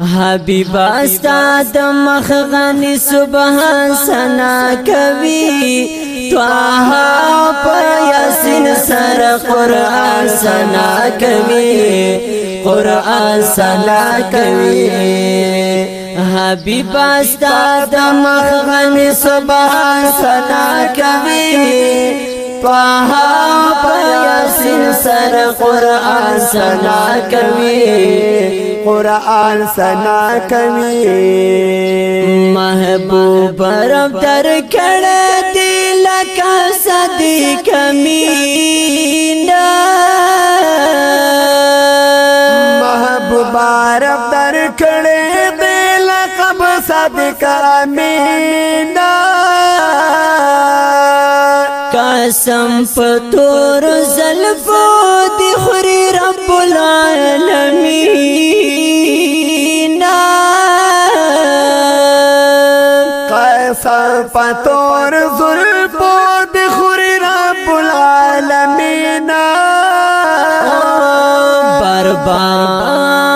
حبیب استاد مخ غنی سبحان سنا کوي توها په یاسین سر قرآن سنا کوي قرآن سنا کوي حبیب استاد مخ غنی سبحان سنا کوي پاها پیاسین سر قرآن سنا کمی قرآن سنا کمی محبوب رب در کڑ دی لکا صدی کمی محبوب رب در کڑ دی لقب صدی کمی قسم پتور زلفو دی خوري رب العالمین. قسم پتور زلفو دی خوري رب العالمین. بربار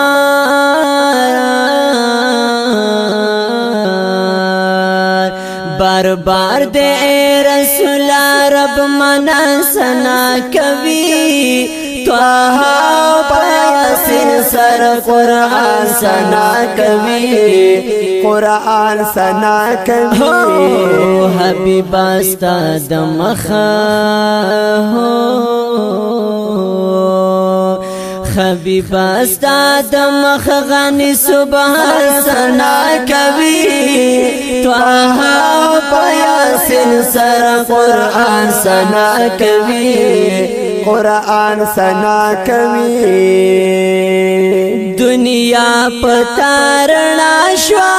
بربار دے رسول رب منا سنا کوي توها پاسن سر قرآن سنا کوي قرآن سنا کوي حبیب استاد حبیب استاد مخ غنی صبح سنا کوي توها پیاسن سر قرآن سنا کوي قرآن سنا کوي دنیا پتارنا شوا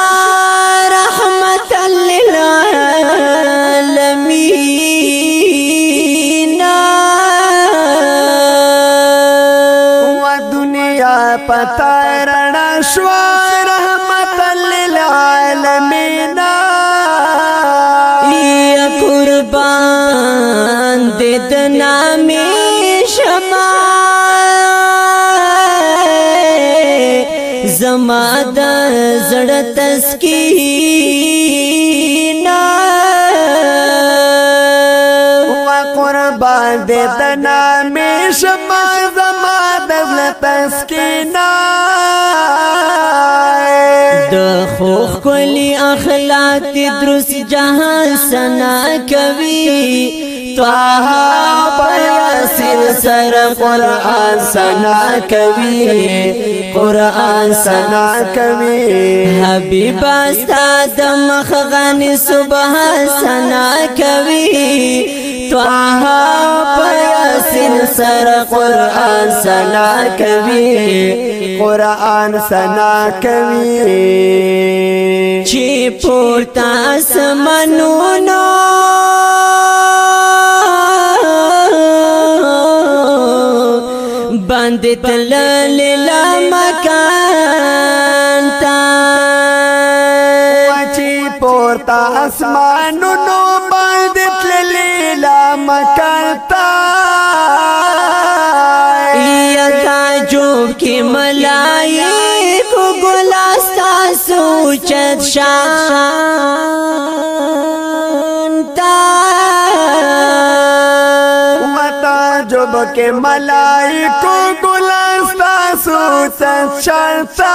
رحمت للعالمین۔ دنیا پتارنا شوا رحمت للعالمین یا قربان دې د نامې شمع زما د زړه تسکین و قربان دې د نامې شمع زما د زړه تسکینا د خوخ کلی اخلاق درس جهان سنا کوي. طه پیاسر سر قرآن سنا کوي. قرآن سنا کوي. حبیب استاد مخ غنی صبح سنا کوي طه پیاسر سر قرآن سنا کوي قرآن سنا کوي چې پورته اسمنونو باندې تلل لمکان تا۔ چې پورته اسمانونو شان تا جب کے ملائکو گلستا سوچت شانتا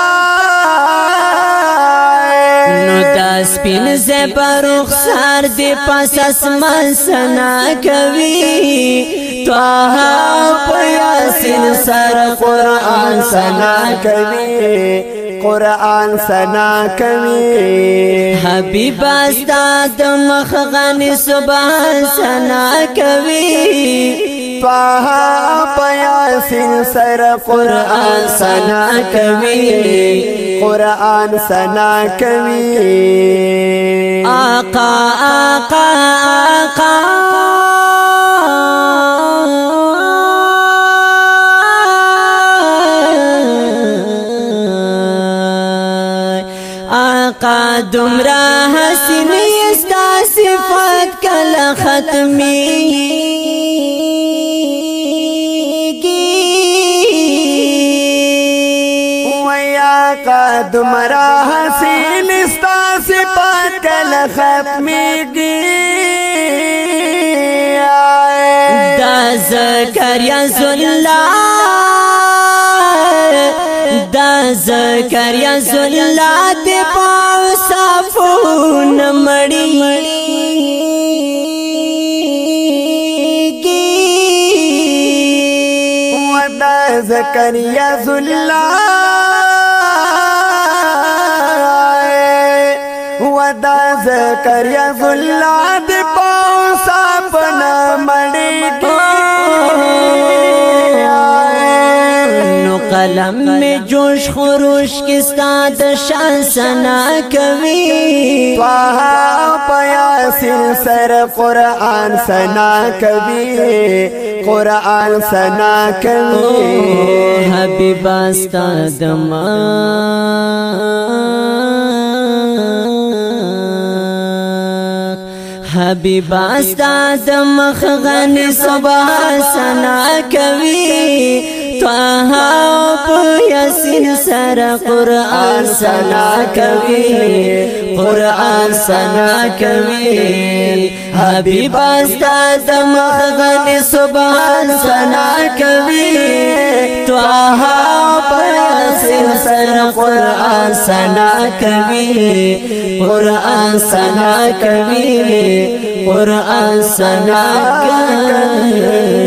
نو دا سپین زبر رخسار دی پس اسمان سنا کوي توها پیاسین سر قرآن سنا کوي قرآن سنا کوي حبیب استاد مخ غنی سبحان سنا کوي پاها پیاسین سر قرآن سنا کوي قرآن سنا کوي آقا آقا آقا. دمرا حسنی استا صفات کل ختمی گی ویا کا دمرا حسین استا صفات کل ختمی گی دا زکریا زلال دا زکریا زلال دے پاس زکریا ګللا دی پوسا پنا مړی قلم می جوش خروش کستا د شان سنا کوي واه پیا سر قران سنا کوي قران سنا کوي حبیب استا دما. حبیبا استا د مخ غنی سبا سنا کوي طه او یاسین سره قران سنا کوي قران سنا کوي حبیب استاد مخ غنی صبح سنا کوي طه یاسین سر قرآن سنا کوي قرآن سنا کوي قرآن سنا کوي